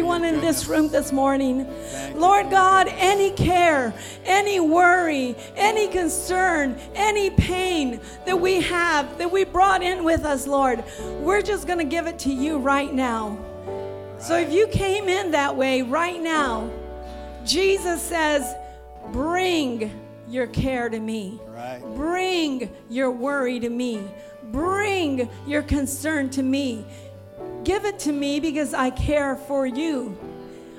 everyone in this room this morning. Lord God, any care, any worry, any concern, any pain that we have, that we brought in with us, Lord, we're just going to give it to you right now. So if you came in that way right now, Jesus says, Bring your care to me. Right. Bring your worry to me. Bring your concern to me. Give it to me because I care for you.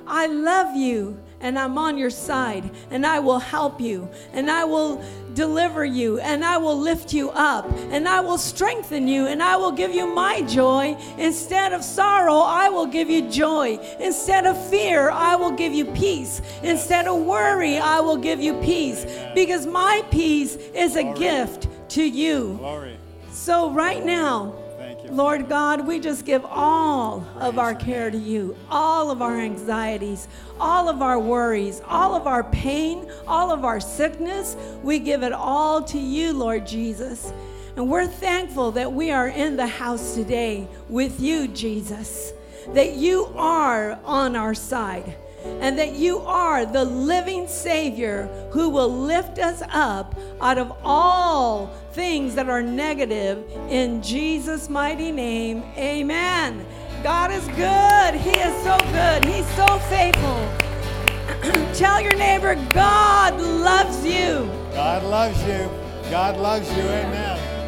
I love you and I'm on your side and I will help you and I will deliver you and I will lift you up and I will strengthen you and I will give you my joy. Instead of sorrow, I will give you joy. Instead of fear, I will give you peace. Instead of worry, I will give you peace because my peace is a gift to you. Glory. So, right now. Lord God, we just give all of our care to you, all of our anxieties, all of our worries, all of our pain, all of our sickness. We give it all to you, Lord Jesus. And we're thankful that we are in the house today with you, Jesus, that you are on our side and that you are the living Savior who will lift us up out of all things that are negative. In Jesus' mighty name, amen. God is good. He is so good. He's so faithful. Tell your neighbor, God loves you. God loves you. God loves you. Amen.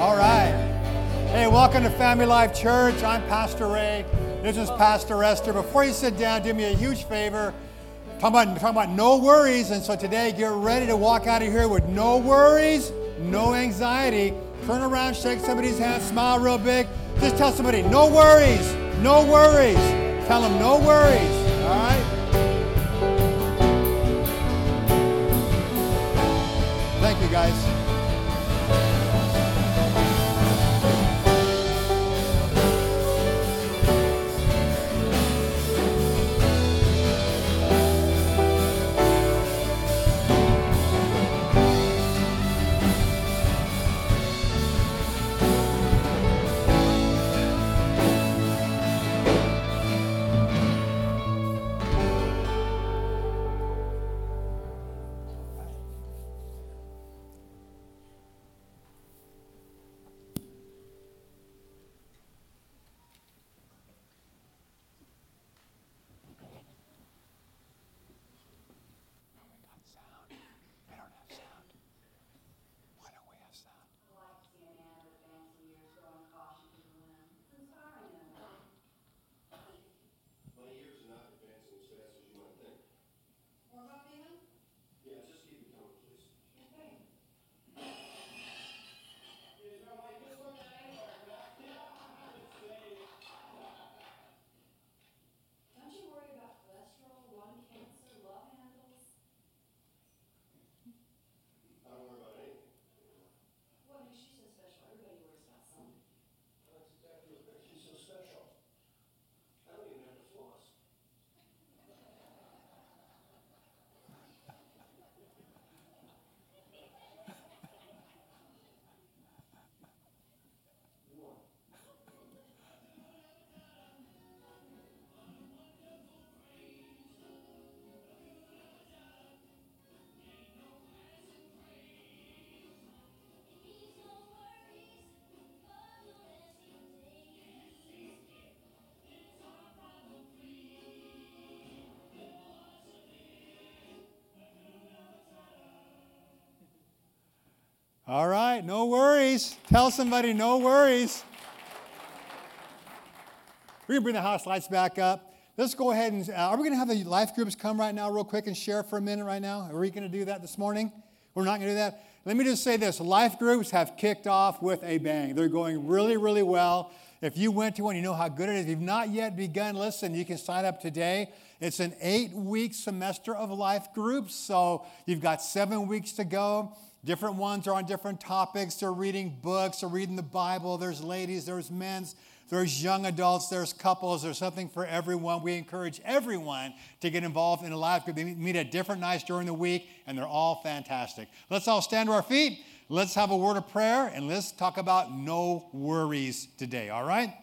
All right. Hey, welcome to Family Life Church. I'm Pastor Ray. This is Pastor Esther. Before you sit down, do me a huge favor. Talking about, talking about no worries. And so today, get ready to walk out of here with no worries, no anxiety. Turn around, shake somebody's hand, smile real big. Just tell somebody, no worries, no worries. Tell them, no worries. All right? Thank you, guys. All right, no worries. Tell somebody, no worries. We're going to bring the house lights back up. Let's go ahead and, uh, are we going to have the life groups come right now, real quick, and share for a minute right now? Are we going to do that this morning? We're not going to do that. Let me just say this life groups have kicked off with a bang. They're going really, really well. If you went to one, you know how good it is. If you've not yet begun, listen, you can sign up today. It's an eight week semester of life groups, so you've got seven weeks to go. Different ones are on different topics. They're reading books, they're reading the Bible. There's ladies, there's men's, there's young adults, there's couples, there's something for everyone. We encourage everyone to get involved in a life group. They meet at different nights during the week, and they're all fantastic. Let's all stand to our feet. Let's have a word of prayer, and let's talk about no worries today, all right?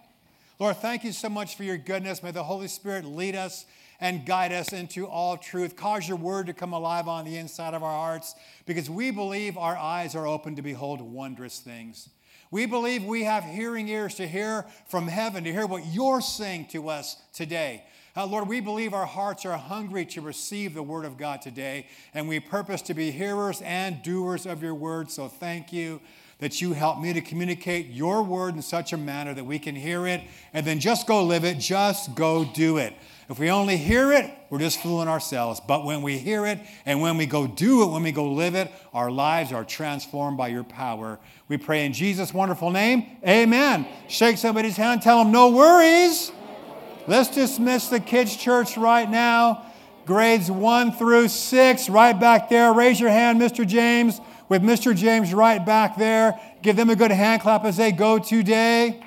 Lord, thank you so much for your goodness. May the Holy Spirit lead us and guide us into all truth. Cause your word to come alive on the inside of our hearts because we believe our eyes are open to behold wondrous things. We believe we have hearing ears to hear from heaven, to hear what you're saying to us today. Uh, Lord, we believe our hearts are hungry to receive the word of God today, and we purpose to be hearers and doers of your word. So thank you that you help me to communicate your word in such a manner that we can hear it and then just go live it, just go do it. If we only hear it, we're just fooling ourselves. But when we hear it and when we go do it, when we go live it, our lives are transformed by your power. We pray in Jesus' wonderful name. Amen. Shake somebody's hand, tell them no worries. Let's dismiss the kids' church right now. Grades one through six, right back there. Raise your hand, Mr. James, with Mr. James right back there. Give them a good hand clap as they go today.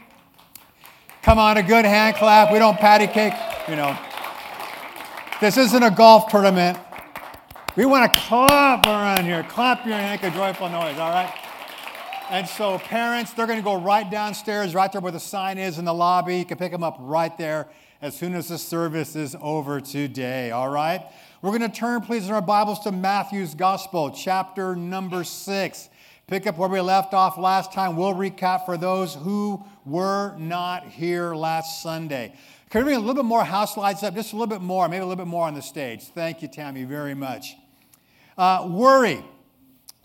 Come on, a good hand clap. We don't patty cake, you know. This isn't a golf tournament. We want to clap around here. Clap your hand, make a joyful noise, all right? And so, parents, they're going to go right downstairs, right there where the sign is in the lobby. You can pick them up right there as soon as the service is over today, all right? We're going to turn, please, in our Bibles to Matthew's Gospel, chapter number six. Pick up where we left off last time. We'll recap for those who were not here last Sunday. Can we bring a little bit more house lights up? Just a little bit more, maybe a little bit more on the stage. Thank you, Tammy, very much. Uh, worry.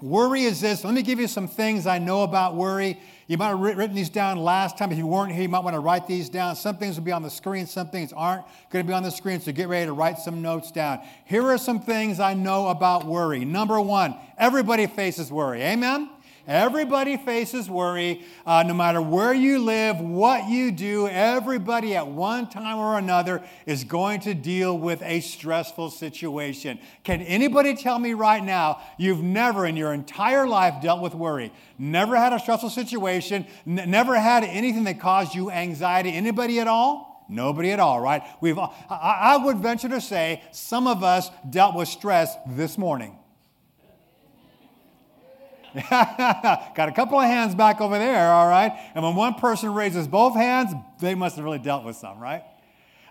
Worry is this. Let me give you some things I know about worry. You might have written these down last time. If you weren't here, you might want to write these down. Some things will be on the screen, some things aren't going to be on the screen, so get ready to write some notes down. Here are some things I know about worry. Number one, everybody faces worry. Amen? Everybody faces worry, uh, no matter where you live, what you do. Everybody at one time or another is going to deal with a stressful situation. Can anybody tell me right now you've never in your entire life dealt with worry? Never had a stressful situation, n- never had anything that caused you anxiety? Anybody at all? Nobody at all, right? We've, I, I would venture to say some of us dealt with stress this morning. Got a couple of hands back over there, all right? And when one person raises both hands, they must have really dealt with some, right?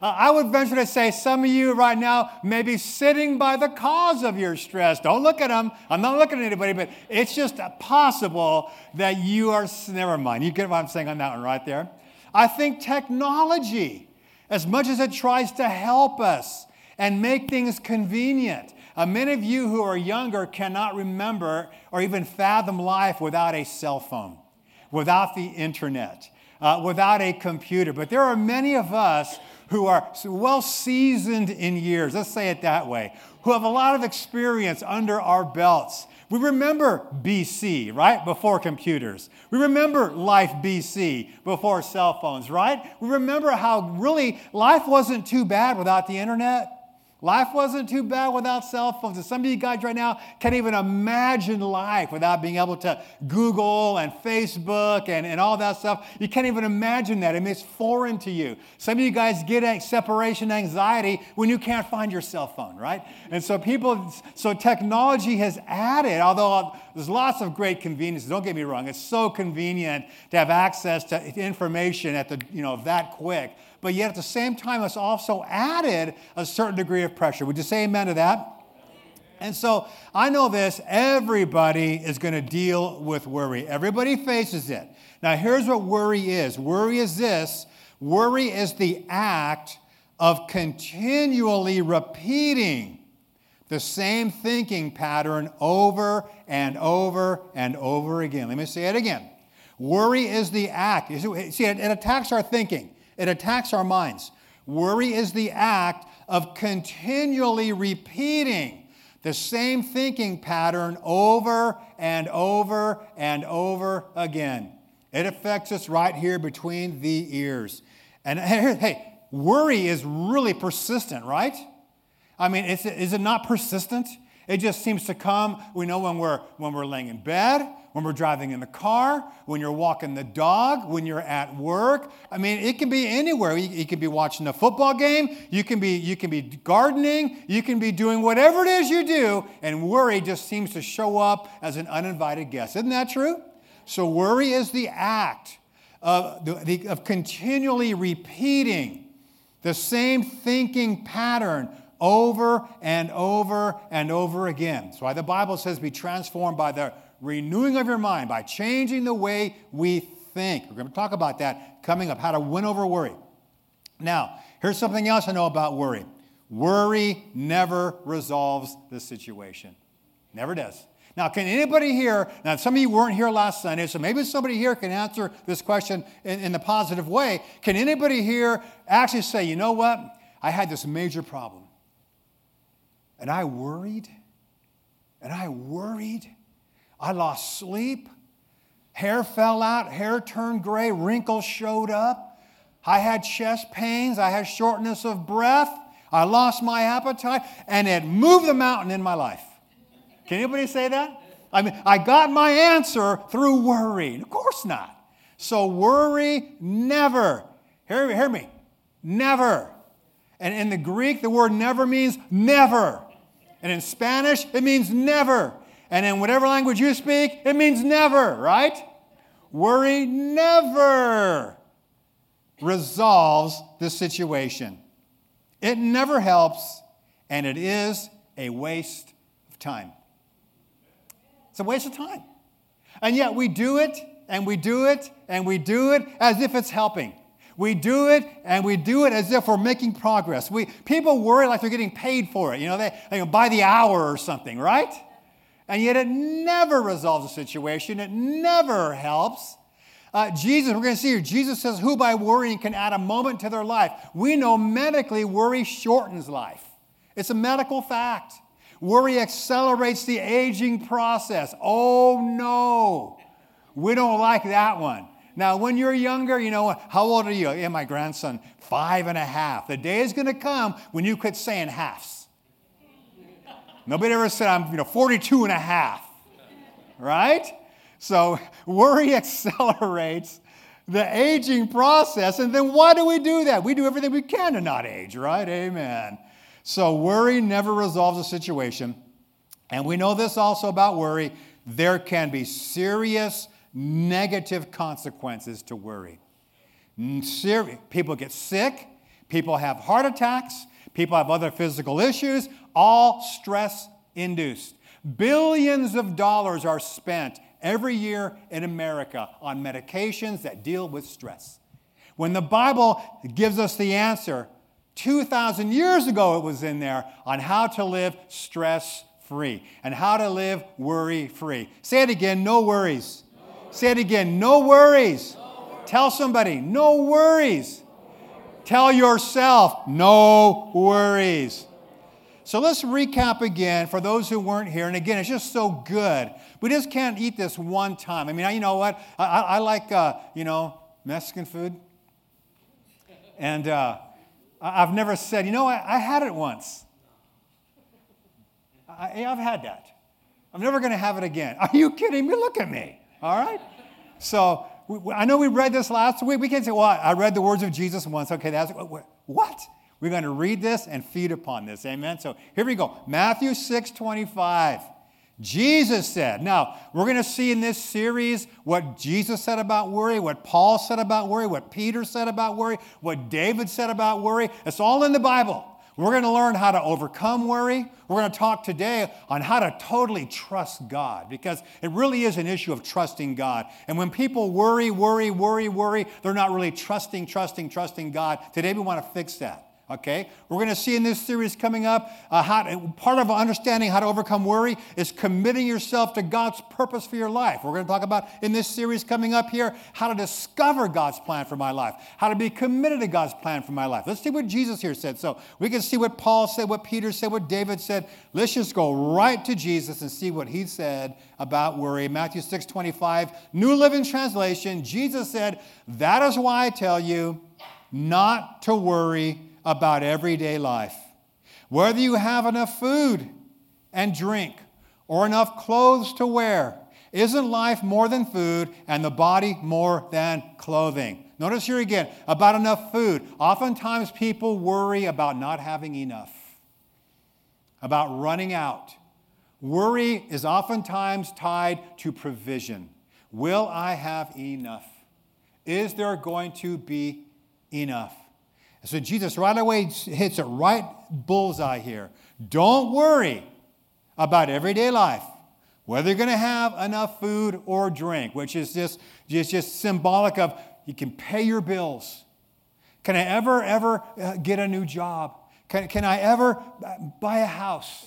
Uh, I would venture to say some of you right now may be sitting by the cause of your stress. Don't look at them. I'm not looking at anybody, but it's just possible that you are, never mind. You get what I'm saying on that one right there. I think technology, as much as it tries to help us and make things convenient, uh, many of you who are younger cannot remember or even fathom life without a cell phone, without the internet, uh, without a computer. But there are many of us who are well seasoned in years, let's say it that way, who have a lot of experience under our belts. We remember BC, right? Before computers. We remember life BC before cell phones, right? We remember how really life wasn't too bad without the internet. Life wasn't too bad without cell phones. And some of you guys right now can't even imagine life without being able to Google and Facebook and, and all that stuff. You can't even imagine that. I mean, it's foreign to you. Some of you guys get separation anxiety when you can't find your cell phone, right? And so people, so technology has added, although there's lots of great conveniences, don't get me wrong, it's so convenient to have access to information at the, you know, that quick but yet at the same time, it's also added a certain degree of pressure. Would you say amen to that? And so I know this everybody is going to deal with worry. Everybody faces it. Now, here's what worry is worry is this worry is the act of continually repeating the same thinking pattern over and over and over again. Let me say it again. Worry is the act. See, it attacks our thinking. It attacks our minds. Worry is the act of continually repeating the same thinking pattern over and over and over again. It affects us right here between the ears. And hey, worry is really persistent, right? I mean, is it not persistent? It just seems to come, we know when we're, when we're laying in bed, when we're driving in the car, when you're walking the dog, when you're at work. I mean, it can be anywhere. You, you can be watching a football game, you can, be, you can be gardening, you can be doing whatever it is you do, and worry just seems to show up as an uninvited guest. Isn't that true? So, worry is the act of, the, the, of continually repeating the same thinking pattern over and over and over again. That's why the Bible says be transformed by the renewing of your mind, by changing the way we think. We're going to talk about that coming up, how to win over worry. Now, here's something else I know about worry worry never resolves the situation, never does. Now, can anybody here, now some of you weren't here last Sunday, so maybe somebody here can answer this question in, in the positive way. Can anybody here actually say, you know what? I had this major problem. And I worried, and I worried. I lost sleep. Hair fell out, hair turned gray, wrinkles showed up. I had chest pains, I had shortness of breath. I lost my appetite, and it moved the mountain in my life. Can anybody say that? I mean, I got my answer through worry. Of course not. So worry never, hear, hear me, never. And in the Greek, the word never means never. And in Spanish, it means never. And in whatever language you speak, it means never, right? Worry never resolves the situation. It never helps, and it is a waste of time. It's a waste of time. And yet we do it, and we do it, and we do it as if it's helping. We do it and we do it as if we're making progress. We, people worry like they're getting paid for it. You know, they, they by the hour or something, right? And yet it never resolves the situation. It never helps. Uh, Jesus, we're going to see here, Jesus says, Who by worrying can add a moment to their life? We know medically worry shortens life. It's a medical fact. Worry accelerates the aging process. Oh no, we don't like that one. Now, when you're younger, you know, how old are you? Yeah, my grandson, five and a half. The day is going to come when you quit saying halves. Nobody ever said I'm, you know, 42 and a half, right? So worry accelerates the aging process. And then why do we do that? We do everything we can to not age, right? Amen. So worry never resolves a situation. And we know this also about worry. There can be serious negative consequences to worry. People get sick, people have heart attacks, people have other physical issues, all stress induced. Billions of dollars are spent every year in America on medications that deal with stress. When the Bible gives us the answer, 2,000 years ago it was in there on how to live stress free and how to live worry free. Say it again no worries. Say it again. No worries. Tell somebody, no worries. Tell yourself, no worries. So let's recap again for those who weren't here. And again, it's just so good. We just can't eat this one time. I mean, you know what? I, I, like, uh, you know, Mexican food. And uh, I've never said, you know, I, I had it once. I, I've had that. I'm never going to have it again. Are you kidding me? Look at me. All right? So we, I know we read this last week. We can't say, well, I read the words of Jesus once. Okay, that's what? We're going to read this and feed upon this. Amen. So here we go. Matthew 6 25. Jesus said. Now, we're going to see in this series what Jesus said about worry, what Paul said about worry, what Peter said about worry, what David said about worry. It's all in the Bible. We're going to learn how to overcome worry. We're going to talk today on how to totally trust God because it really is an issue of trusting God. And when people worry, worry, worry, worry, they're not really trusting, trusting, trusting God. Today we want to fix that. Okay? We're going to see in this series coming up uh, how part of understanding how to overcome worry is committing yourself to God's purpose for your life. We're going to talk about in this series coming up here how to discover God's plan for my life, how to be committed to God's plan for my life. Let's see what Jesus here said. So we can see what Paul said, what Peter said, what David said. Let's just go right to Jesus and see what he said about worry. Matthew 6 25, New Living Translation. Jesus said, That is why I tell you not to worry about everyday life. Whether you have enough food and drink or enough clothes to wear, isn't life more than food and the body more than clothing? Notice here again about enough food. Oftentimes people worry about not having enough, about running out. Worry is oftentimes tied to provision. Will I have enough? Is there going to be enough? So Jesus right away hits it right bullseye here. Don't worry about everyday life, whether you're going to have enough food or drink, which is just, just, just symbolic of you can pay your bills. Can I ever, ever uh, get a new job? Can, can I ever buy a house?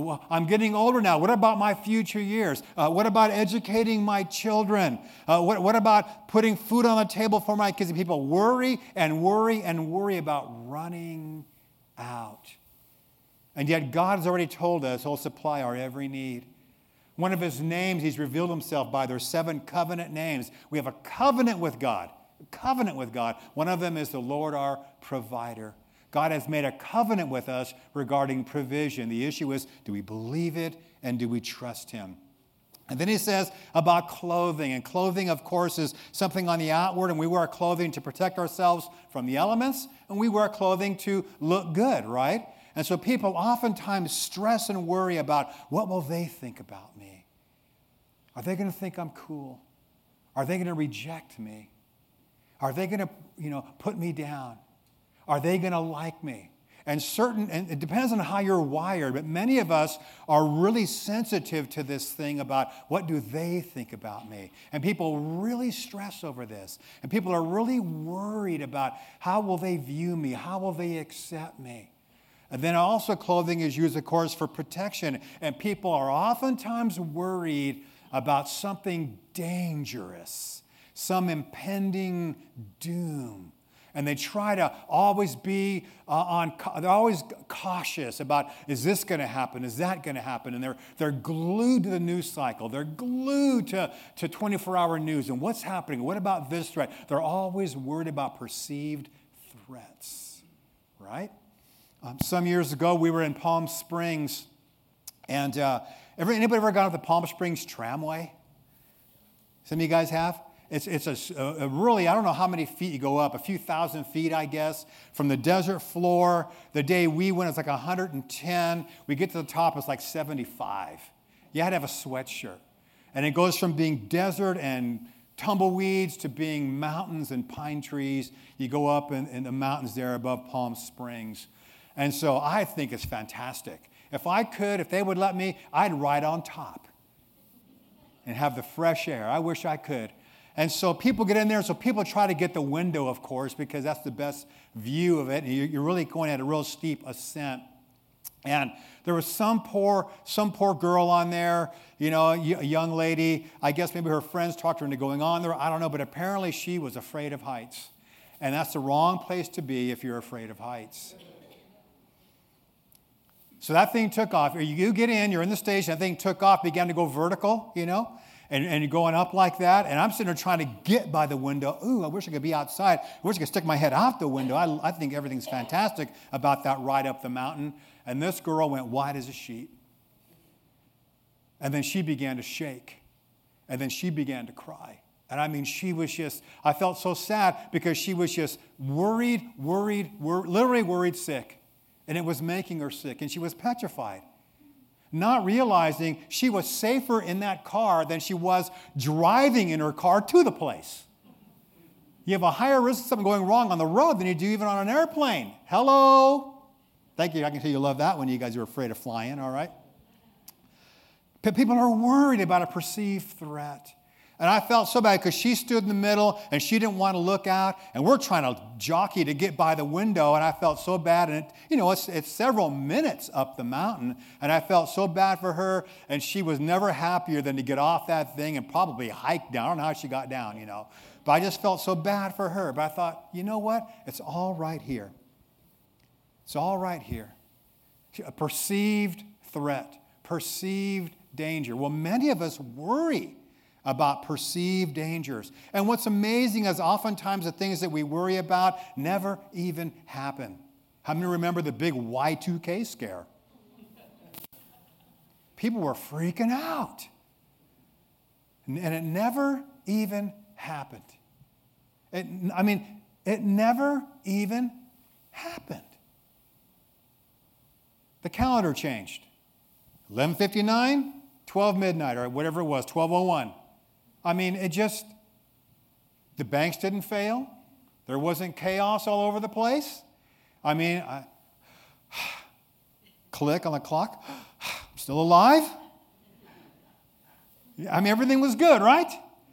Well, I'm getting older now. What about my future years? Uh, what about educating my children? Uh, what, what about putting food on the table for my kids? People worry and worry and worry about running out. And yet, God has already told us He'll supply our every need. One of His names, He's revealed Himself by their seven covenant names. We have a covenant with God. A covenant with God. One of them is the Lord our provider. God has made a covenant with us regarding provision. The issue is do we believe it and do we trust Him? And then he says about clothing. And clothing, of course, is something on the outward, and we wear clothing to protect ourselves from the elements, and we wear clothing to look good, right? And so people oftentimes stress and worry about what will they think about me? Are they going to think I'm cool? Are they going to reject me? Are they going to, you know, put me down? Are they going to like me? And certain, and it depends on how you're wired, but many of us are really sensitive to this thing about what do they think about me? And people really stress over this. And people are really worried about how will they view me? How will they accept me? And then also clothing is used, of course, for protection. And people are oftentimes worried about something dangerous, some impending doom and they try to always be uh, on they're always cautious about is this going to happen? Is that going to happen? And they're, they're glued to the news cycle. They're glued to, to 24-hour news. And what's happening? What about this threat? They're always worried about perceived threats right? Um, some years ago we were in palm springs and uh, ever, anybody ever gone up the palm springs tramway? Some of you guys have it's, it's a, a, really, I don't know how many feet you go up, a few thousand feet, I guess, from the desert floor. The day we went, it's like 110. We get to the top, it's like 75. You had to have a sweatshirt. And it goes from being desert and tumbleweeds to being mountains and pine trees. You go up in, in the mountains there above Palm Springs. And so I think it's fantastic. If I could, if they would let me, I'd ride on top and have the fresh air. I wish I could. And so people get in there, so people try to get the window, of course, because that's the best view of it. You're really going at a real steep ascent. And there was some poor, some poor girl on there, you know, a young lady. I guess maybe her friends talked her into going on there. I don't know, but apparently she was afraid of heights. And that's the wrong place to be if you're afraid of heights. So that thing took off. You get in, you're in the station, that thing took off, began to go vertical, you know and, and you're going up like that. And I'm sitting there trying to get by the window. Ooh, I wish I could be outside. I wish I could stick my head out the window. I, I think everything's fantastic about that ride up the mountain. And this girl went white as a sheet. And then she began to shake. And then she began to cry. And I mean, she was just, I felt so sad because she was just worried, worried, wor- literally worried sick. And it was making her sick. And she was petrified not realizing she was safer in that car than she was driving in her car to the place. You have a higher risk of something going wrong on the road than you do even on an airplane. Hello? Thank you. I can tell you love that when you guys are afraid of flying, all right? People are worried about a perceived threat. And I felt so bad because she stood in the middle and she didn't want to look out. And we're trying to jockey to get by the window. And I felt so bad. And, it, you know, it's, it's several minutes up the mountain. And I felt so bad for her. And she was never happier than to get off that thing and probably hike down. I don't know how she got down, you know. But I just felt so bad for her. But I thought, you know what? It's all right here. It's all right here. A perceived threat, perceived danger. Well, many of us worry about perceived dangers. And what's amazing is oftentimes the things that we worry about never even happen. How many remember the big Y2K scare? People were freaking out. And it never even happened. It, I mean, it never even happened. The calendar changed. 11:59, 12 midnight or whatever it was, 1201. I mean, it just, The banks didn't fail. There wasn't chaos all over the place. I mean, I, click on the clock. I'm still alive. I mean, everything was good, right?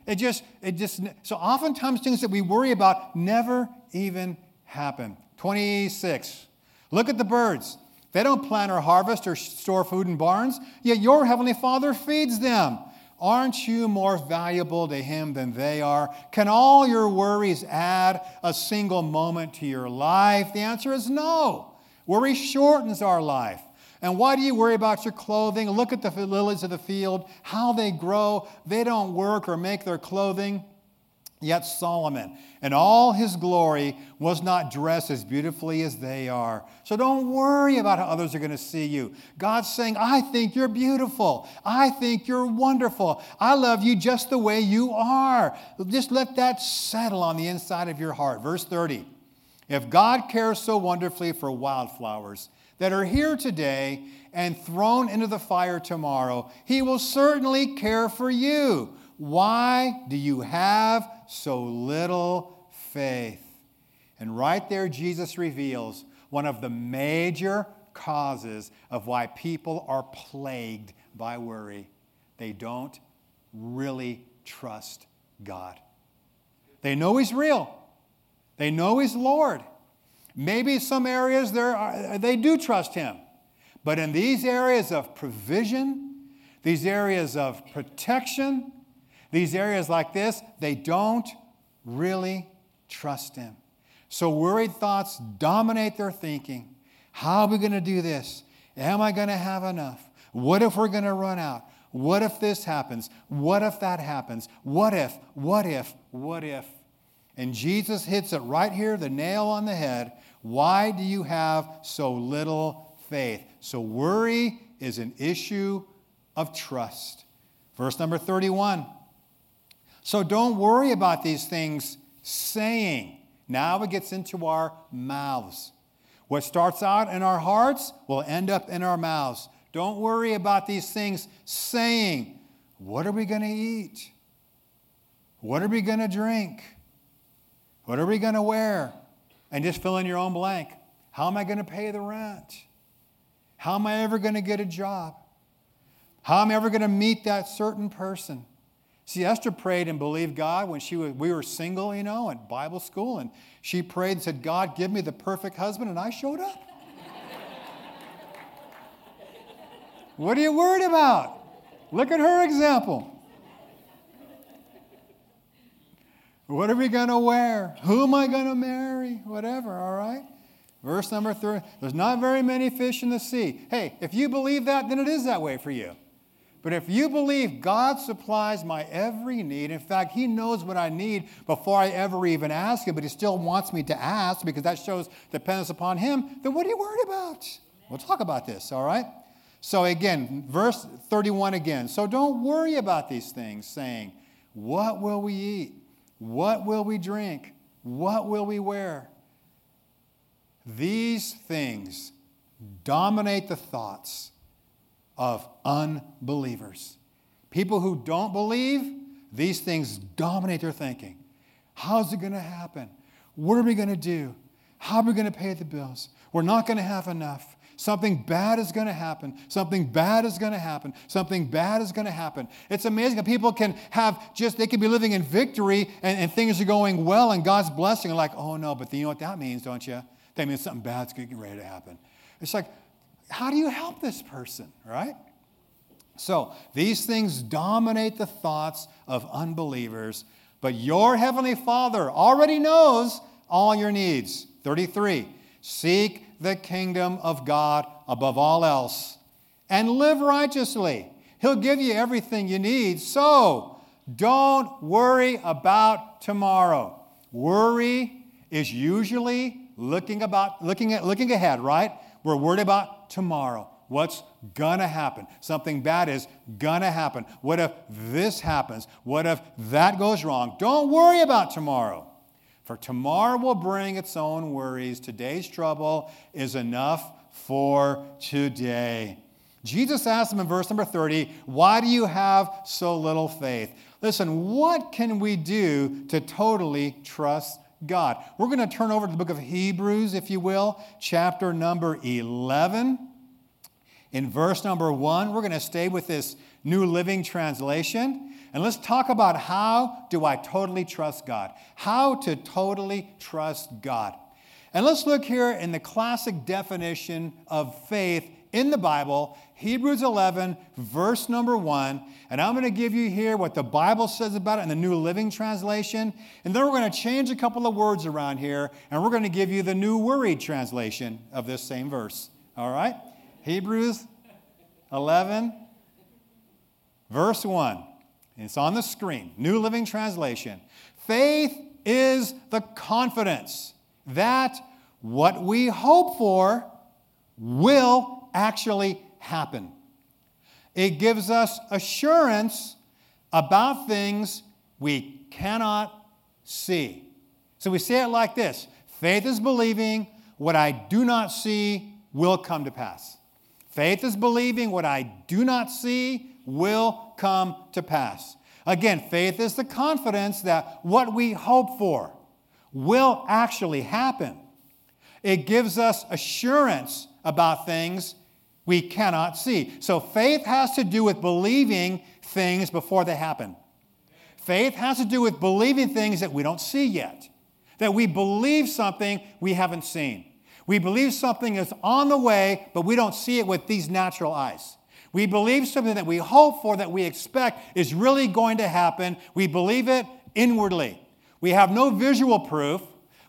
It just, it just, so oftentimes things that we worry about never even happen. 26. Look at the birds. They don't plant or harvest or store food in barns, yet your heavenly Father feeds them. Aren't you more valuable to Him than they are? Can all your worries add a single moment to your life? The answer is no. Worry shortens our life. And why do you worry about your clothing? Look at the lilies of the field, how they grow. They don't work or make their clothing. Yet Solomon, in all his glory, was not dressed as beautifully as they are. So don't worry about how others are going to see you. God's saying, I think you're beautiful. I think you're wonderful. I love you just the way you are. Just let that settle on the inside of your heart. Verse 30 If God cares so wonderfully for wildflowers that are here today and thrown into the fire tomorrow, he will certainly care for you. Why do you have so little faith? And right there, Jesus reveals one of the major causes of why people are plagued by worry. They don't really trust God. They know He's real, they know He's Lord. Maybe some areas they do trust Him. But in these areas of provision, these areas of protection, these areas like this, they don't really trust Him. So worried thoughts dominate their thinking. How are we going to do this? Am I going to have enough? What if we're going to run out? What if this happens? What if that happens? What if? What if? What if? And Jesus hits it right here, the nail on the head. Why do you have so little faith? So worry is an issue of trust. Verse number 31. So don't worry about these things saying. Now it gets into our mouths. What starts out in our hearts will end up in our mouths. Don't worry about these things saying. What are we going to eat? What are we going to drink? What are we going to wear? And just fill in your own blank. How am I going to pay the rent? How am I ever going to get a job? How am I ever going to meet that certain person? See, Esther prayed and believed God when she was, we were single, you know, in Bible school, and she prayed and said, God, give me the perfect husband, and I showed up. what are you worried about? Look at her example. What are we going to wear? Who am I going to marry? Whatever, all right? Verse number three there's not very many fish in the sea. Hey, if you believe that, then it is that way for you. But if you believe God supplies my every need, in fact, He knows what I need before I ever even ask Him, but He still wants me to ask because that shows dependence upon Him, then what are you worried about? We'll talk about this, all right? So again, verse 31 again. So don't worry about these things, saying, What will we eat? What will we drink? What will we wear? These things dominate the thoughts of unbelievers. People who don't believe, these things dominate their thinking. How's it going to happen? What are we going to do? How are we going to pay the bills? We're not going to have enough. Something bad is going to happen. Something bad is going to happen. Something bad is going to happen. It's amazing that people can have just, they can be living in victory and, and things are going well and God's blessing. And like, oh no, but you know what that means, don't you? That means something bad's getting ready to happen. It's like, how do you help this person, right? So these things dominate the thoughts of unbelievers, but your heavenly Father already knows all your needs. 33. Seek the kingdom of God above all else and live righteously. He'll give you everything you need. So don't worry about tomorrow. Worry is usually looking about looking at looking ahead, right? We're worried about tomorrow. What's gonna happen? Something bad is gonna happen. What if this happens? What if that goes wrong? Don't worry about tomorrow. For tomorrow will bring its own worries. Today's trouble is enough for today. Jesus asked them in verse number 30, Why do you have so little faith? Listen, what can we do to totally trust God? We're going to turn over to the book of Hebrews, if you will, chapter number 11. In verse number 1, we're going to stay with this New Living Translation. And let's talk about how do I totally trust God? How to totally trust God. And let's look here in the classic definition of faith in the Bible, Hebrews 11, verse number 1. And I'm going to give you here what the Bible says about it in the New Living Translation. And then we're going to change a couple of words around here, and we're going to give you the New Worried Translation of this same verse. All right? Hebrews 11, verse 1. It's on the screen. New Living Translation. Faith is the confidence that what we hope for will actually happen. It gives us assurance about things we cannot see. So we say it like this faith is believing what I do not see will come to pass. Faith is believing what I do not see will come to pass. Again, faith is the confidence that what we hope for will actually happen. It gives us assurance about things we cannot see. So faith has to do with believing things before they happen. Faith has to do with believing things that we don't see yet, that we believe something we haven't seen. We believe something is on the way, but we don't see it with these natural eyes. We believe something that we hope for, that we expect is really going to happen. We believe it inwardly. We have no visual proof.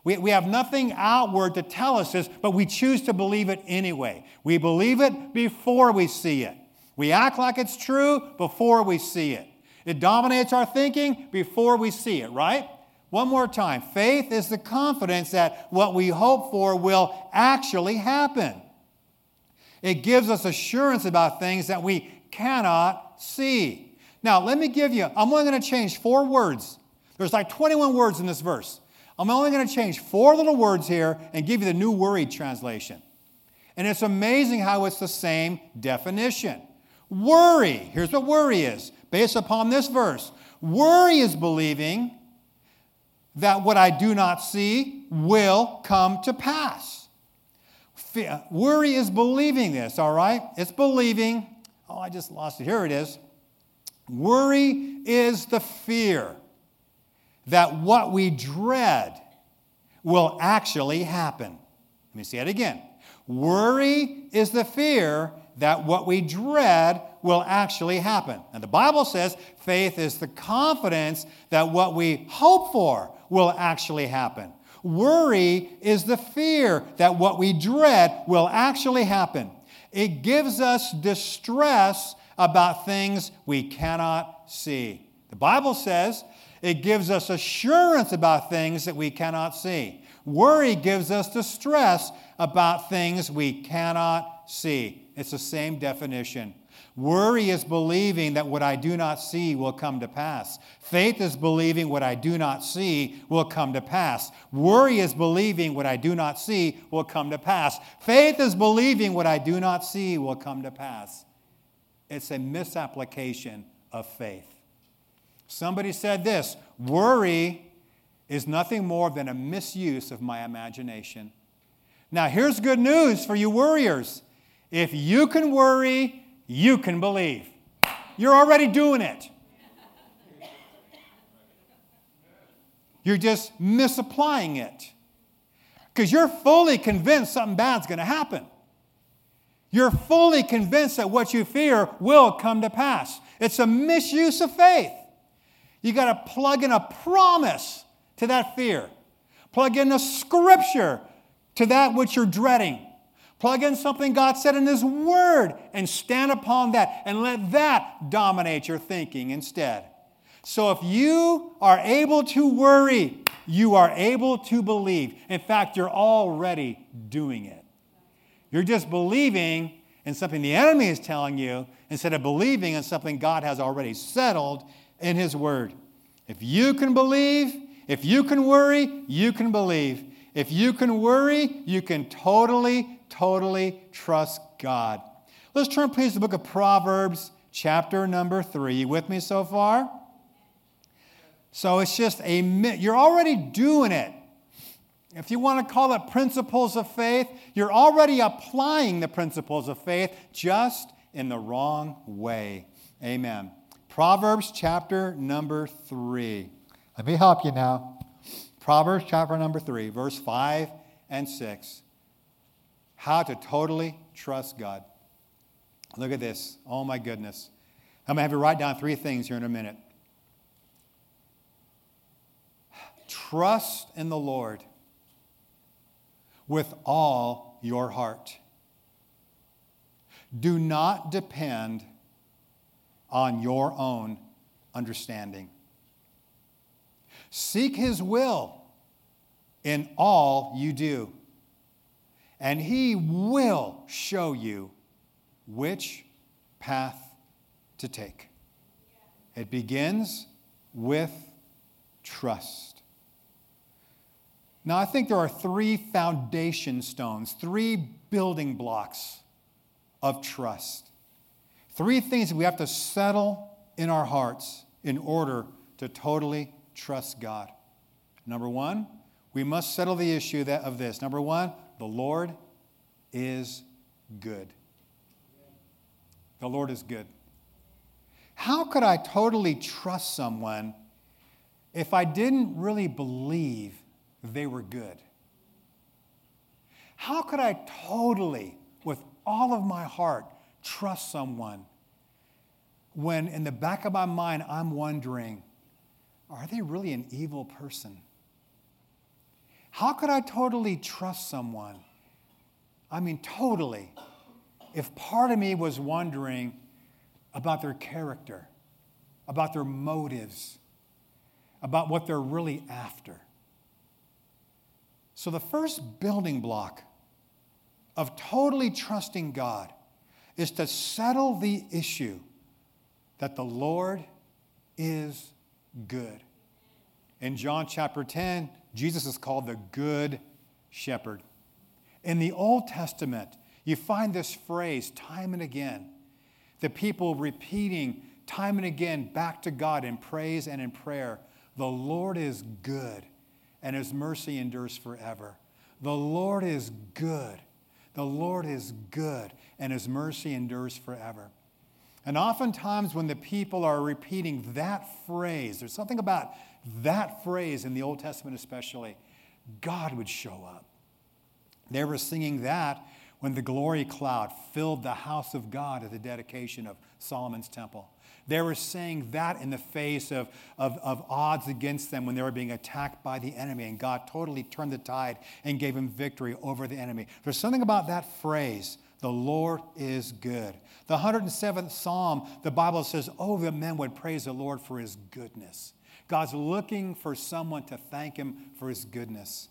We, we have nothing outward to tell us this, but we choose to believe it anyway. We believe it before we see it. We act like it's true before we see it. It dominates our thinking before we see it, right? One more time. Faith is the confidence that what we hope for will actually happen. It gives us assurance about things that we cannot see. Now, let me give you, I'm only going to change four words. There's like 21 words in this verse. I'm only going to change four little words here and give you the new worried translation. And it's amazing how it's the same definition. Worry, here's what worry is based upon this verse. Worry is believing that what I do not see will come to pass. Uh, worry is believing this, all right? It's believing. Oh, I just lost it. Here it is. Worry is the fear that what we dread will actually happen. Let me say it again. Worry is the fear that what we dread will actually happen. And the Bible says faith is the confidence that what we hope for will actually happen. Worry is the fear that what we dread will actually happen. It gives us distress about things we cannot see. The Bible says it gives us assurance about things that we cannot see. Worry gives us distress about things we cannot see. It's the same definition. Worry is believing that what I do not see will come to pass. Faith is believing what I do not see will come to pass. Worry is believing what I do not see will come to pass. Faith is believing what I do not see will come to pass. It's a misapplication of faith. Somebody said this worry is nothing more than a misuse of my imagination. Now, here's good news for you worriers. If you can worry, you can believe. You're already doing it. You're just misapplying it. Because you're fully convinced something bad's going to happen. You're fully convinced that what you fear will come to pass. It's a misuse of faith. You got to plug in a promise to that fear, plug in a scripture to that which you're dreading. Plug in something God said in His Word and stand upon that and let that dominate your thinking instead. So if you are able to worry, you are able to believe. In fact, you're already doing it. You're just believing in something the enemy is telling you instead of believing in something God has already settled in His Word. If you can believe, if you can worry, you can believe. If you can worry, you can totally totally trust God. Let's turn, please, to the book of Proverbs, chapter number three. You with me so far? So it's just a, you're already doing it. If you want to call it principles of faith, you're already applying the principles of faith just in the wrong way. Amen. Proverbs chapter number three. Let me help you now. Proverbs chapter number three, verse five and six. How to totally trust God. Look at this. Oh my goodness. I'm going to have you write down three things here in a minute. Trust in the Lord with all your heart. Do not depend on your own understanding. Seek His will in all you do, and He will show you which path to take. It begins with trust. Now, I think there are three foundation stones, three building blocks of trust. Three things we have to settle in our hearts in order to totally trust God. Number one, we must settle the issue that, of this. Number one, the Lord is good. The Lord is good. How could I totally trust someone if I didn't really believe they were good? How could I totally, with all of my heart, trust someone when in the back of my mind I'm wondering, are they really an evil person? How could I totally trust someone? I mean, totally. If part of me was wondering about their character, about their motives, about what they're really after. So, the first building block of totally trusting God is to settle the issue that the Lord is good. In John chapter 10, Jesus is called the Good Shepherd. In the Old Testament, you find this phrase time and again. The people repeating time and again back to God in praise and in prayer The Lord is good, and his mercy endures forever. The Lord is good. The Lord is good, and his mercy endures forever. And oftentimes, when the people are repeating that phrase, there's something about that phrase in the Old Testament, especially, God would show up. They were singing that when the glory cloud filled the house of God at the dedication of Solomon's temple. They were saying that in the face of, of, of, odds against them when they were being attacked by the enemy, and God totally turned the tide and gave them victory over the enemy. There's something about that phrase the Lord is good. The 107th Psalm, the Bible says, Oh, the men would praise the Lord for his goodness. God's looking for someone to thank him for his goodness.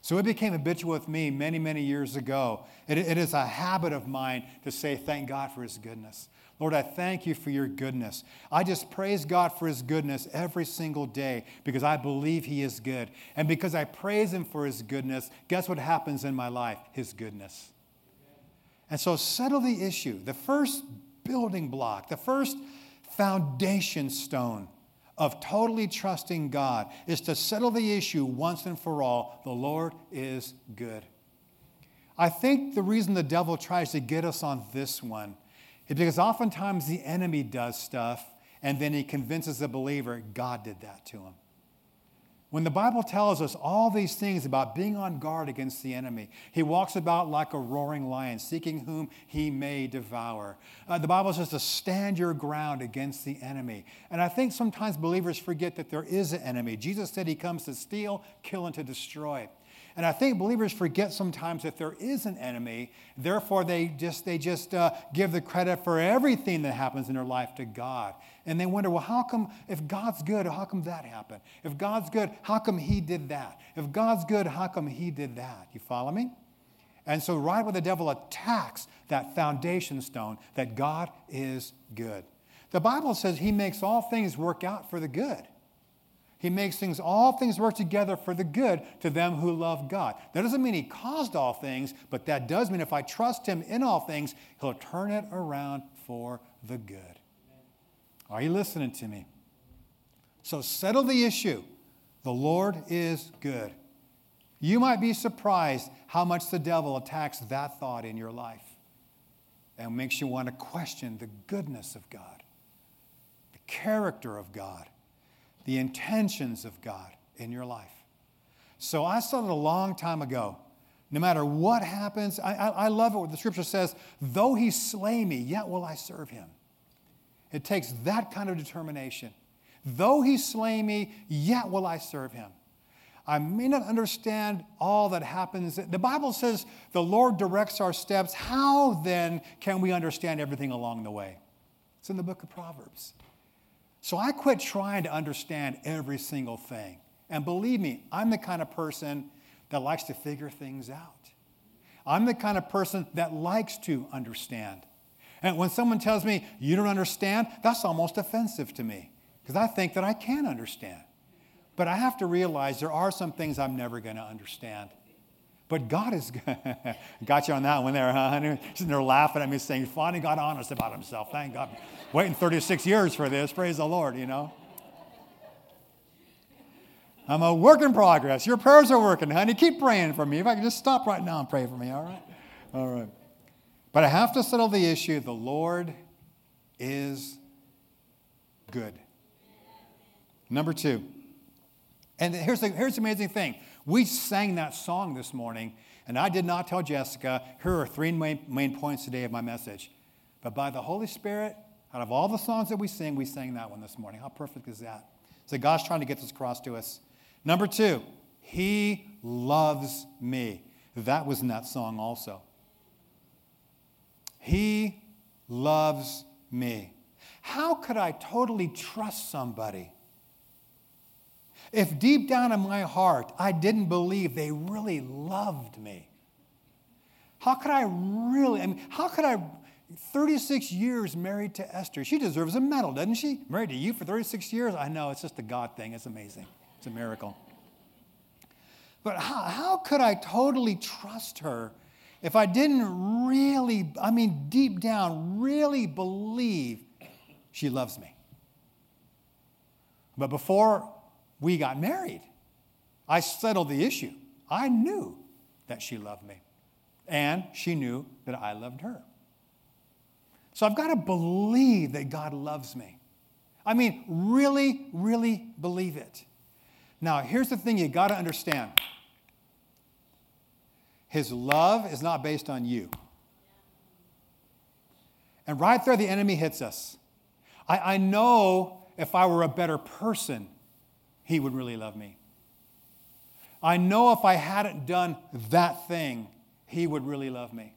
So it became habitual with me many, many years ago. It, it is a habit of mine to say, Thank God for his goodness. Lord, I thank you for your goodness. I just praise God for his goodness every single day because I believe he is good. And because I praise him for his goodness, guess what happens in my life? His goodness. And so settle the issue. The first building block, the first foundation stone of totally trusting God is to settle the issue once and for all. The Lord is good. I think the reason the devil tries to get us on this one is because oftentimes the enemy does stuff and then he convinces the believer God did that to him. When the Bible tells us all these things about being on guard against the enemy, he walks about like a roaring lion, seeking whom he may devour. Uh, the Bible says to stand your ground against the enemy. And I think sometimes believers forget that there is an enemy. Jesus said he comes to steal, kill, and to destroy. And I think believers forget sometimes that there is an enemy. Therefore, they just, they just uh, give the credit for everything that happens in their life to God. And they wonder, well, how come, if God's good, how come that happened? If God's good, how come he did that? If God's good, how come he did that? You follow me? And so, right where the devil attacks that foundation stone, that God is good. The Bible says he makes all things work out for the good. He makes things, all things work together for the good to them who love God. That doesn't mean He caused all things, but that does mean if I trust Him in all things, He'll turn it around for the good. Are you listening to me? So settle the issue. The Lord is good. You might be surprised how much the devil attacks that thought in your life and makes you want to question the goodness of God, the character of God the intentions of God in your life. So I started a long time ago. No matter what happens, I, I, I love it what the scripture says, though he slay me, yet will I serve him. It takes that kind of determination. Though he slay me, yet will I serve him. I may not understand all that happens. The Bible says the Lord directs our steps. How then can we understand everything along the way? It's in the book of Proverbs. So I quit trying to understand every single thing. And believe me, I'm the kind of person that likes to figure things out. I'm the kind of person that likes to understand. And when someone tells me, you don't understand, that's almost offensive to me because I think that I can understand. But I have to realize there are some things I'm never going to understand. But God is got you on that one there, huh? Sitting there laughing at me, saying, finally got honest about himself. Thank God. Waiting 36 years for this. Praise the Lord, you know. I'm a work in progress. Your prayers are working, honey. Keep praying for me. If I can just stop right now and pray for me, all right? All right. But I have to settle the issue. The Lord is good. Number two. And here's the, here's the amazing thing we sang that song this morning, and I did not tell Jessica, here are three main, main points today of my message. But by the Holy Spirit, out of all the songs that we sing, we sang that one this morning. How perfect is that? So God's trying to get this across to us. Number two, He loves me. That was in that song also. He loves me. How could I totally trust somebody if deep down in my heart I didn't believe they really loved me, how could I really, I mean, how could I, 36 years married to Esther, she deserves a medal, doesn't she? Married to you for 36 years? I know, it's just a God thing. It's amazing. It's a miracle. But how, how could I totally trust her if I didn't really, I mean, deep down, really believe she loves me? But before we got married. I settled the issue. I knew that she loved me, and she knew that I loved her. So I've got to believe that God loves me. I mean, really, really believe it. Now, here's the thing you got to understand His love is not based on you. And right there, the enemy hits us. I, I know if I were a better person, he would really love me. I know if I hadn't done that thing, he would really love me.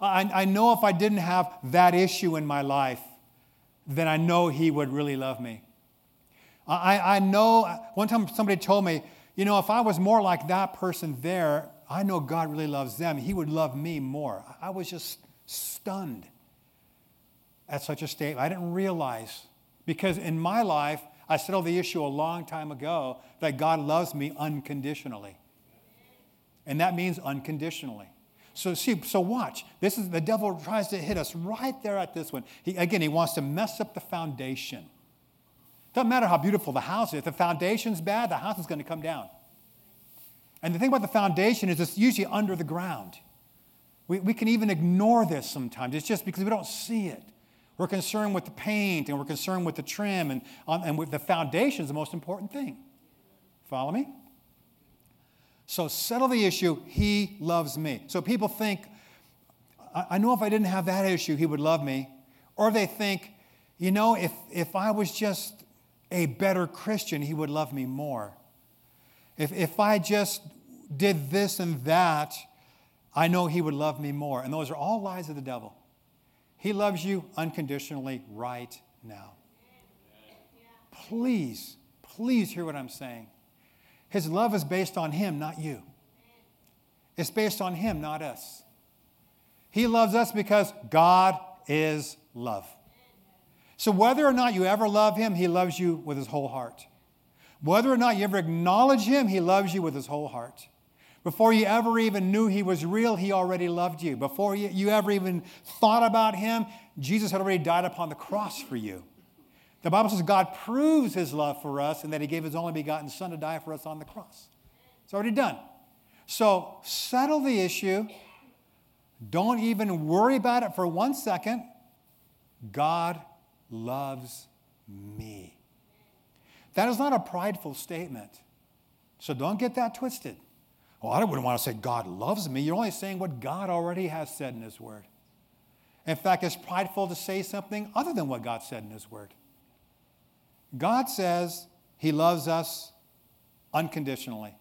I, I know if I didn't have that issue in my life, then I know he would really love me. I, I know, one time somebody told me, you know, if I was more like that person there, I know God really loves them. He would love me more. I was just stunned at such a statement. I didn't realize because in my life, I settled the issue a long time ago that God loves me unconditionally. And that means unconditionally. So see, so watch. This is the devil tries to hit us right there at this one. He, again, he wants to mess up the foundation. Doesn't matter how beautiful the house is. If the foundation's bad, the house is going to come down. And the thing about the foundation is it's usually under the ground. We, we can even ignore this sometimes. It's just because we don't see it. We're concerned with the paint and we're concerned with the trim, and, um, and with the foundation is the most important thing. Follow me? So settle the issue. He loves me. So people think, I, I know if I didn't have that issue, he would love me. Or they think, you know, if, if I was just a better Christian, he would love me more. If, if I just did this and that, I know he would love me more. And those are all lies of the devil. He loves you unconditionally right now. Please, please hear what I'm saying. His love is based on Him, not you. It's based on Him, not us. He loves us because God is love. So, whether or not you ever love Him, He loves you with His whole heart. Whether or not you ever acknowledge Him, He loves you with His whole heart. Before you ever even knew He was real, He already loved you. Before you, ever even thought about Him, Jesus had already died upon the cross for you. The Bible says God proves His love for us and that He gave His only begotten Son to die for us on the cross. It's already done. So settle the issue. Don't even worry about it for one second. God loves me. That is not a prideful statement. So don't get that twisted. Well, I wouldn't want to say God loves me. You're only saying what God already has said in His Word. In fact, it's prideful to say something other than what God said in His Word. God says He loves us unconditionally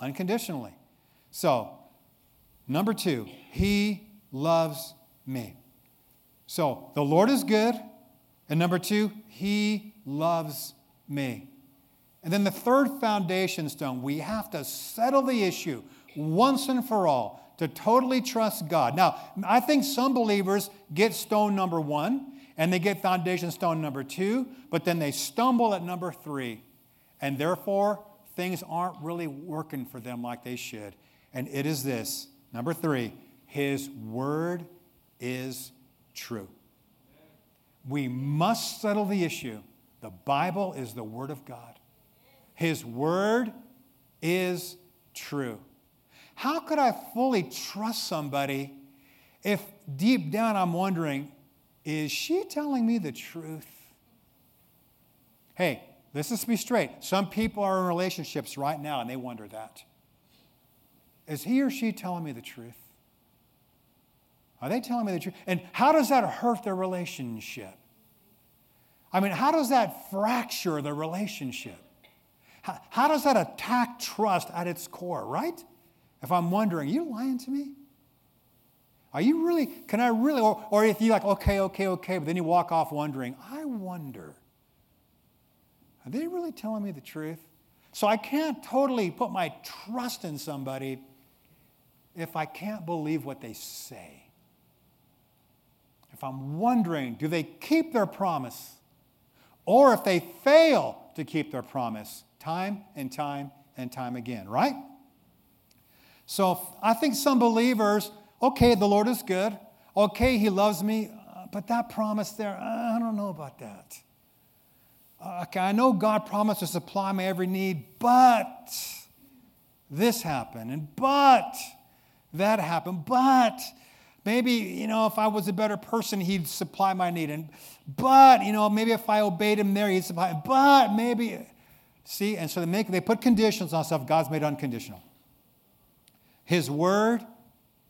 unconditionally. So, number two, He loves me. So, the Lord is good. And number two, He loves me. And then the third foundation stone, we have to settle the issue once and for all to totally trust God. Now, I think some believers get stone number one and they get foundation stone number two, but then they stumble at number three. And therefore, things aren't really working for them like they should. And it is this number three, His word is true. We must settle the issue. The Bible is the Word of God, His Word is true. How could I fully trust somebody if deep down I'm wondering, is she telling me the truth? Hey, Let's just be straight. Some people are in relationships right now and they wonder that. Is he or she telling me the truth? Are they telling me the truth? And how does that hurt their relationship? I mean, how does that fracture the relationship? How, how does that attack trust at its core, right? If I'm wondering, are you lying to me? Are you really, can I really, or, or if you're like, okay, okay, okay, but then you walk off wondering, I wonder. Are they really telling me the truth? So I can't totally put my trust in somebody if I can't believe what they say. If I'm wondering, do they keep their promise? Or if they fail to keep their promise time and time and time again, right? So I think some believers, okay, the Lord is good. Okay, He loves me. Uh, but that promise there, I don't know about that okay, I know God promised to supply my every need, but this happened, and but that happened, but maybe, you know, if I was a better person, he'd supply my need. And but, you know, maybe if I obeyed him there, he'd supply, but maybe. See, and so they make they put conditions on stuff God's made unconditional. His word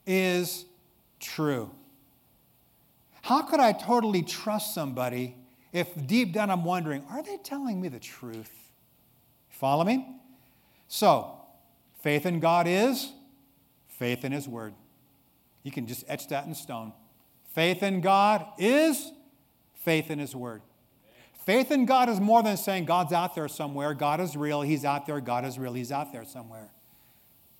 is true. How could I totally trust somebody if deep down I'm wondering, are they telling me the truth? Follow me? So, faith in God is faith in His Word. You can just etch that in stone. Faith in God is faith in His Word. Faith in God is more than saying God's out there somewhere. God is real. He's out there. God is real. He's out there somewhere.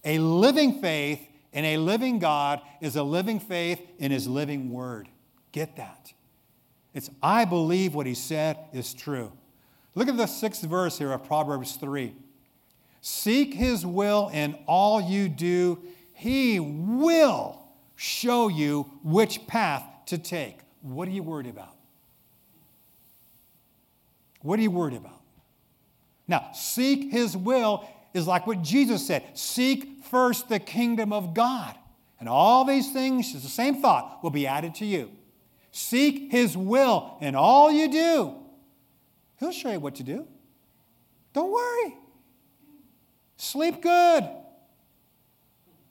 A living faith in a living God is a living faith in His living Word. Get that. It's, I believe what he said is true. Look at the sixth verse here of Proverbs 3. Seek his will in all you do, he will show you which path to take. What are you worried about? What are you worried about? Now, seek his will is like what Jesus said seek first the kingdom of God. And all these things, it's the same thought, will be added to you. Seek His will in all you do. He'll show you what to do. Don't worry. Sleep good.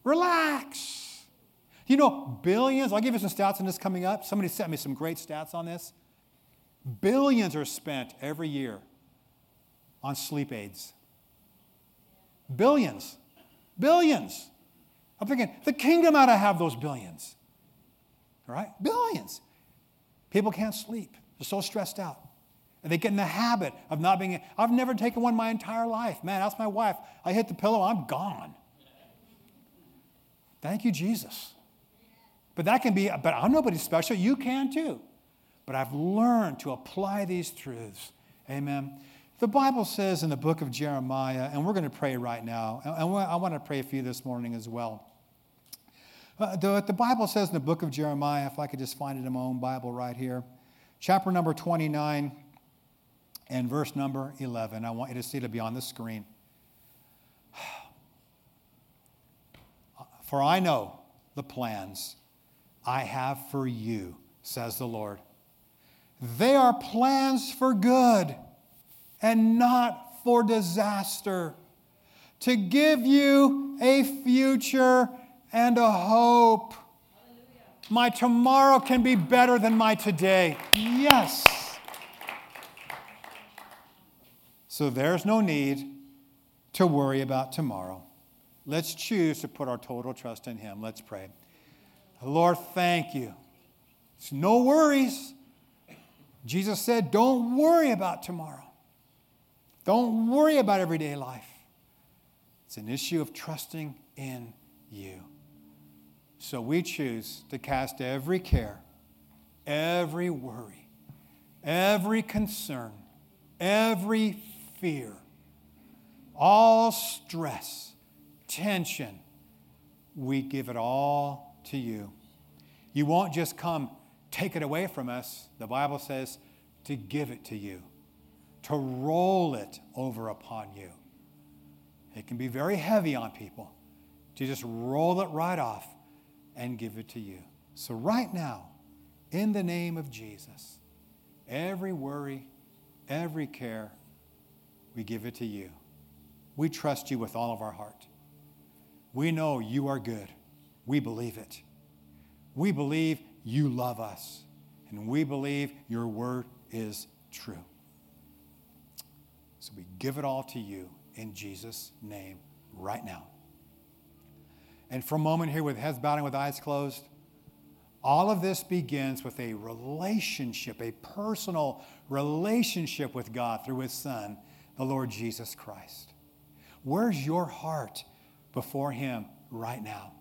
Relax. You know, billions, I'll give you some stats on this coming up. Somebody sent me some great stats on this. Billions are spent every year on sleep aids. Billions. Billions. I'm thinking, the kingdom ought to have those billions. All right? Billions. People can't sleep. They're so stressed out. And they get in the habit of not being, I've never taken one my entire life. Man, ask my wife. I hit the pillow, I'm gone. Thank you, Jesus. But that can be, but I'm nobody special. You can too. But I've learned to apply these truths. Amen. The Bible says in the book of Jeremiah, and we're going to pray right now, and I want to pray for you this morning as well. Uh, the, Bible says in the book of Jeremiah, if I could just find it in my own Bible right here, chapter number 29 and verse number 11. I want you to see it be on the screen. For I know the plans I have for you, says the Lord. They are plans for good and not for disaster, to give you a future and a hope. My tomorrow can be better than my today. Yes. So there's no need to worry about tomorrow. Let's choose to put our total trust in Him. Let's pray. Lord, thank you. It's no worries. Jesus said, Don't worry about tomorrow. Don't worry about everyday life. It's an issue of trusting in you. So we choose to cast every care, every worry, every concern, every fear, all stress, tension, we give it all to you. You won't just come take it away from us. The Bible says to give it to you to roll it over upon you. It can be very heavy on people to just roll it right off and give it to you. So, right now, in the name of Jesus, every worry, every care, we give it to you. We trust you with all of our heart. We know you are good. We believe it. We believe you love us. And we believe your word is true. So we give it all to you in Jesus' name right now. And for a moment here, with heads bowed and with eyes closed, all of this begins with a relationship, a personal relationship with God through His Son, the Lord Jesus Christ. Where's your heart before Him right now?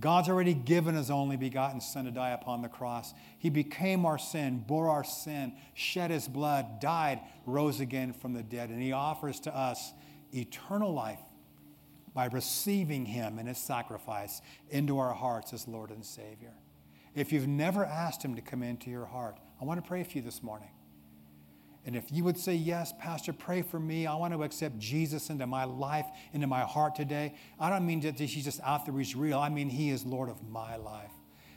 God's already given his only begotten Son to die upon the cross. He became our sin, bore our sin, shed his blood, died, rose again from the dead, and he offers to us eternal life by receiving him and his sacrifice into our hearts as Lord and Savior. If you've never asked him to come into your heart, I want to pray for you this morning. And if you would say, Yes, Pastor, pray for me. I want to accept Jesus into my life, into my heart today. I don't mean that he's just out there, he's real. I mean, he is Lord of my life.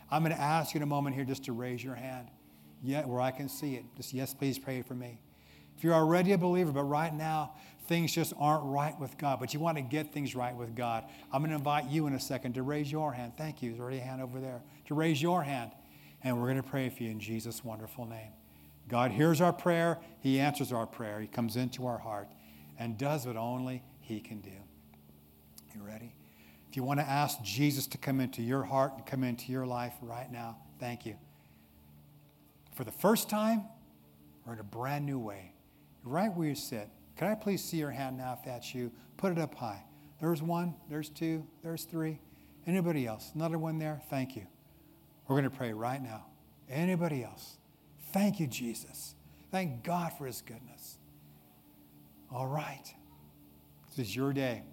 I'm going to ask you in a moment here just to raise your hand. Yeah, where I can see it. Just, yes, please pray for me. If you're already a believer, but right now things just aren't right with God, but you want to get things right with God, I'm going to invite you in a second to raise your hand. Thank you. There's already a hand over there. To raise your hand. And we're going to pray for you in Jesus' wonderful name. God hears our prayer, He answers our prayer, He comes into our heart and does what only He can do. You ready? If you want to ask Jesus to come into your heart and come into your life right now, thank you. For the first time or in a brand new way, right where you sit, can I please see your hand now if that's you? Put it up high. There's one, there's two, there's three. Anybody else? Another one there? Thank you. We're going to pray right now. Anybody else? Thank you, Jesus. Thank God for his goodness. All right. This is your day.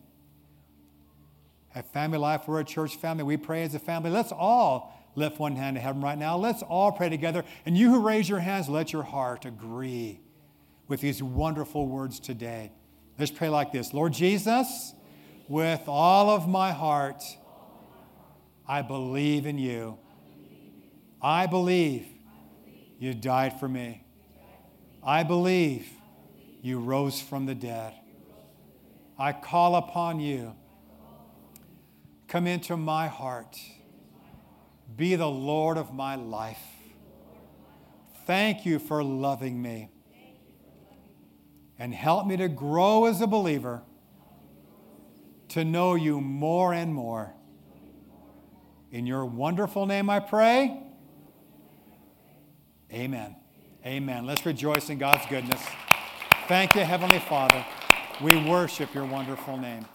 At Family Life, we're a church family. We pray as a family. Let's all lift one hand to heaven right now. Let's all pray together. And you who raise your hands, let your heart agree with these wonderful words today. Let's pray like this Lord Jesus, with all of my heart, I believe in you. I believe you died for me. I believe you rose from the dead. I call upon you. Come into my heart. Be the Lord of my life. Thank you for loving me. And help me to grow as a believer, to know you more and more. In your wonderful name I pray. Amen. Amen. Let's rejoice in God's goodness. Thank you, Heavenly Father. We worship your wonderful name.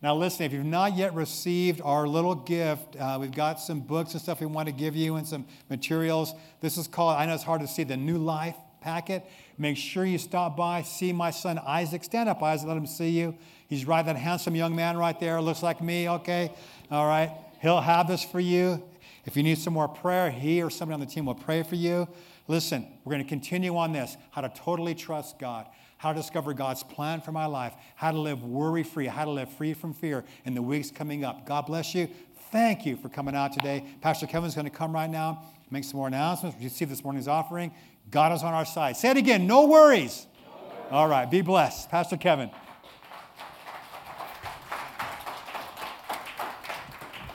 Now, listen, if you've not yet received our little gift, uh, we've got some books and stuff we want to give you and some materials. This is called, I know it's hard to see, The New Life packet. Make sure you stop by, see my son Isaac. Stand up, Isaac, let him see you. He's right, that handsome young man right there, looks like me, okay? All right. He'll have this for you. If you need some more prayer, he or somebody on the team will pray for you. Listen, we're going to continue on this how to totally trust God, how to discover God's plan for my life, how to live worry free, how to live free from fear in the weeks coming up. God bless you. Thank you for coming out today. Pastor Kevin's going to come right now, make some more announcements. See this morning's offering. God is on our side. Say it again no worries. No worries. All right, be blessed. Pastor Kevin.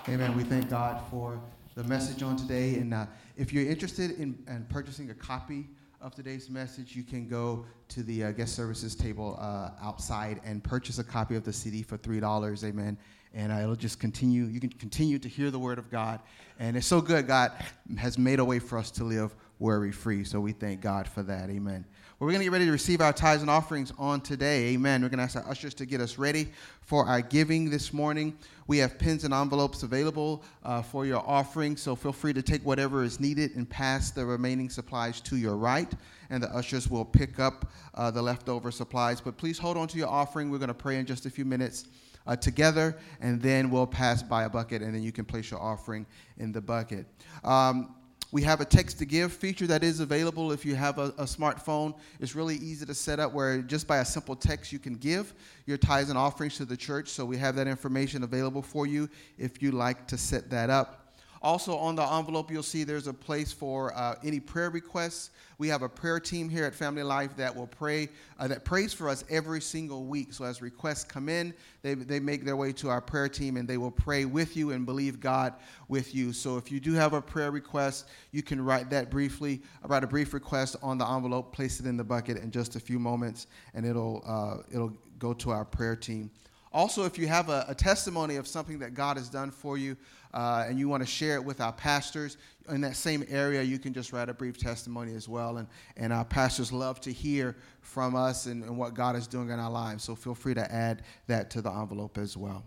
Amen. We thank God for the message on today. And uh, if you're interested in, in, purchasing a copy of today's message, you can go to the uh, guest services table uh, outside and purchase a copy of the CD for $3. Amen. And uh, it'll just continue. You can continue to hear the word of God. And it's so good. God has made a way for us to live worry free. So we thank God for that. Amen. We're going to get ready to receive our tithes and offerings on today. Amen. We're going to ask our ushers to get us ready for our giving this morning. We have pens and envelopes available uh, for your offering, so feel free to take whatever is needed and pass the remaining supplies to your right, and the ushers will pick up uh, the leftover supplies. But please hold on to your offering. We're going to pray in just a few minutes. Uh, together, and then we'll pass by a bucket, and then you can place your offering in the bucket. Um, we have a text to give feature that is available if you have a, a, smartphone. It's really easy to set up where just by a simple text you can give your tithes and offerings to the church. So we have that information available for you if you like to set that up. Also, on the envelope, you'll see there's a place for uh, any prayer requests. We have a prayer team here at Family Life that will pray, uh, that prays for us every single week. So, as requests come in, they, they make their way to our prayer team and they will pray with you and believe God with you. So, if you do have a prayer request, you can write that briefly, write a brief request on the envelope, place it in the bucket in just a few moments, and it'll, uh, it'll go to our prayer team. Also, if you have a, a, testimony of something that God has done for you uh, and you want to share it with our pastors in that same area, you can just write a brief testimony as well. And, and our pastors love to hear from us and, and what God is doing in our lives. So feel free to add that to the envelope as well.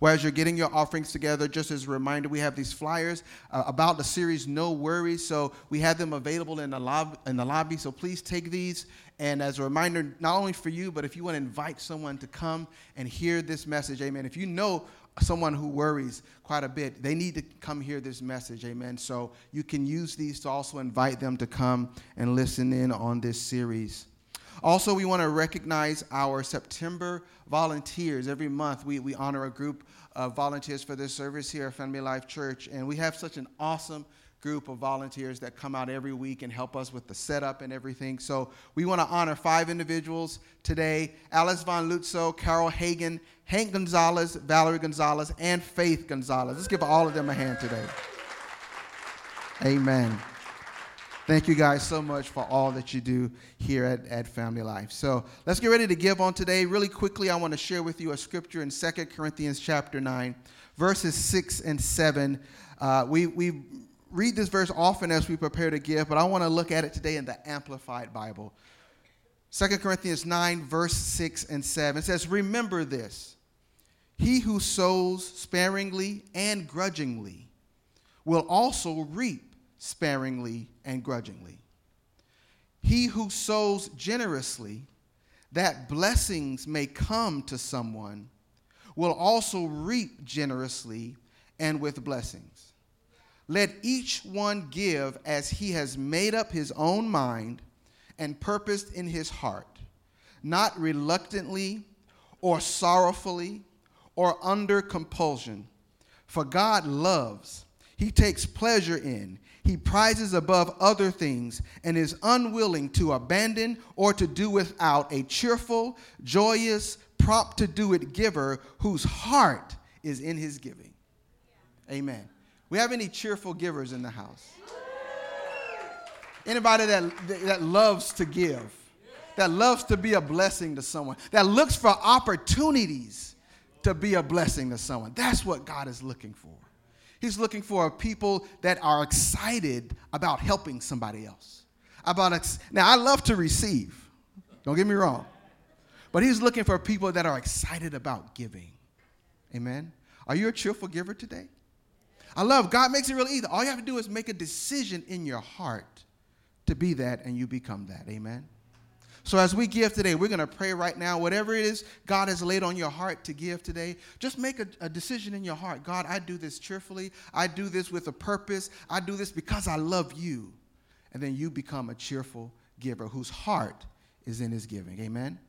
Whereas you're getting your offerings together, just as a reminder, we have these flyers uh, about the series No Worries. So we have them available in the, lob- in the lobby. So please take these. And as a reminder, not only for you, but if you want to invite someone to come and hear this message, amen. If you know someone who worries quite a bit, they need to come hear this message, amen. So you can use these to also invite them to come and listen in on this series. Also, we want to recognize our September volunteers. Every month, we, we honor a group of volunteers for this service here at Family Life Church. And we have such an awesome group of volunteers that come out every week and help us with the setup and everything. So we want to honor five individuals today Alice Von Lutzo, Carol Hagen, Hank Gonzalez, Valerie Gonzalez, and Faith Gonzalez. Let's give all of them a hand today. Amen. Thank you guys so much for all that you do here at, at Family Life. So let's get ready to give on today. Really quickly, I want to share with you a scripture in 2 Corinthians chapter 9, verses 6 and 7. Uh, we, we read this verse often as we prepare to give, but I want to look at it today in the Amplified Bible. 2 Corinthians 9, verse 6 and 7 says, Remember this he who sows sparingly and grudgingly will also reap sparingly and grudgingly. He who sows generously, that blessings may come to someone, will also reap generously and with blessings. Let each one give as he has made up his own mind and purposed in his heart, not reluctantly or sorrowfully or under compulsion. For God loves, he takes pleasure in, he prizes above other things and is unwilling to abandon or to do without a cheerful, joyous, prompt to do it giver whose heart is in his giving. Amen. We have any cheerful givers in the house? Anybody that, that loves to give, that loves to be a blessing to someone, that looks for opportunities to be a blessing to someone. That's what God is looking for. He's looking for people that are excited about helping somebody else. About ex- now, I love to receive. Don't get me wrong, but he's looking for people that are excited about giving. Amen. Are you a cheerful giver today? I love God makes it real easy. All you have to do is make a decision in your heart to be that and you become that. Amen. So, as we give today, we're going to pray right now. Whatever it is God has laid on your heart to give today, just make a, a, decision in your heart. God, I do this cheerfully. I do this with a purpose. I do this because I love you. And then you become a cheerful giver whose heart is in his giving. Amen.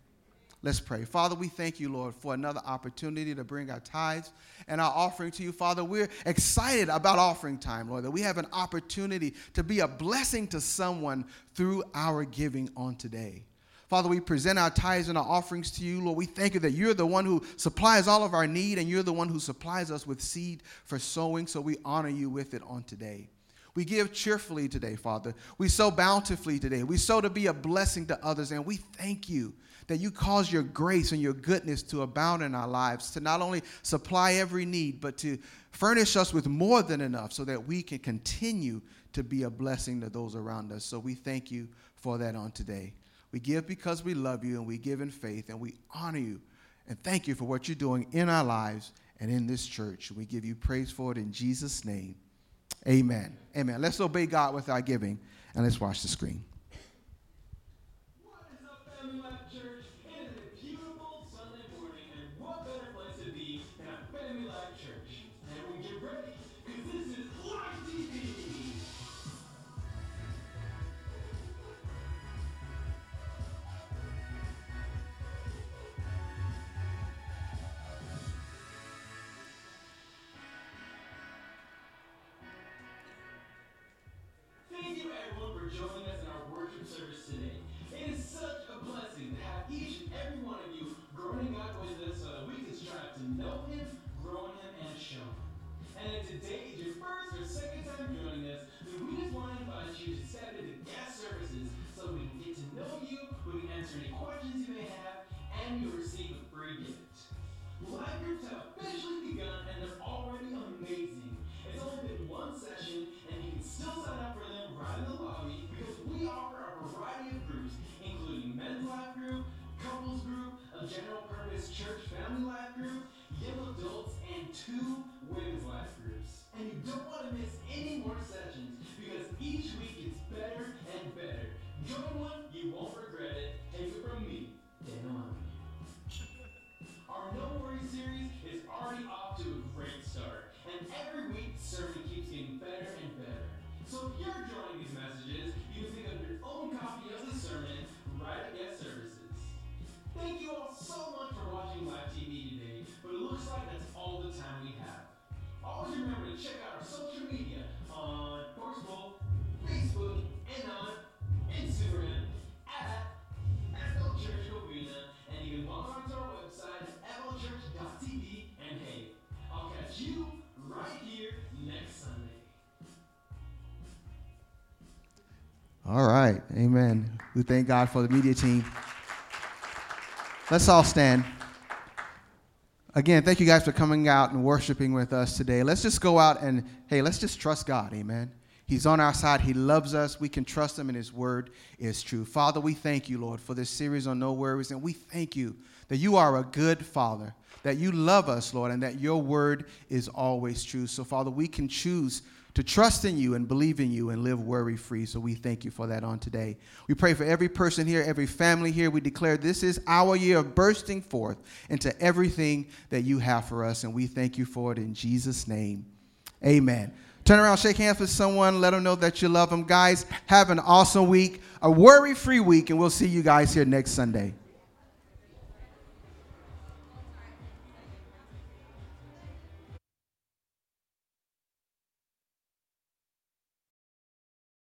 Let's pray. Father, we thank you, Lord, for another opportunity to bring our tithes and our offering to you. Father, we're excited about offering time, Lord, that we have an opportunity to be a blessing to someone through our giving on today. Father, we present our tithes and our offerings to you. Lord, we thank you that you're the one who supplies all of our need and you're the one who supplies us with seed for sowing. So we honor you with it on today. We give cheerfully today, Father. We sow bountifully today. We sow to be a blessing to others. And we thank you that you cause your grace and your goodness to abound in our lives, to not only supply every need, but to furnish us with more than enough so that we can continue to be a blessing to those around us. So we thank you for that on today. We give because we love you and we give in faith and we honor you and thank you for what you're doing in our lives and in this church. We give you praise for it in Jesus' name. Amen. Amen. Let's obey God with our giving and let's watch the screen. We thank God for the media team. Let's all stand. Again, thank you guys for coming out and worshiping with us today. Let's just go out and, hey, let's just trust God. Amen. He's on our side. He loves us. We can trust him, and his word is true. Father, we thank you, Lord, for this series on no worries. And we thank you that you are a good father, that you love us, Lord, and that your word is always true. So, Father, we can choose to trust in you and believe in you and live worry free. So we thank you for that on today. We pray for every person here, every family here. We declare this is our year of bursting forth into everything that you have for us. And we thank you for it in Jesus' name. Amen. Turn around, shake hands with someone, let them know that you love them. Guys, have an awesome week, a worry free week, and we'll see you guys here next Sunday.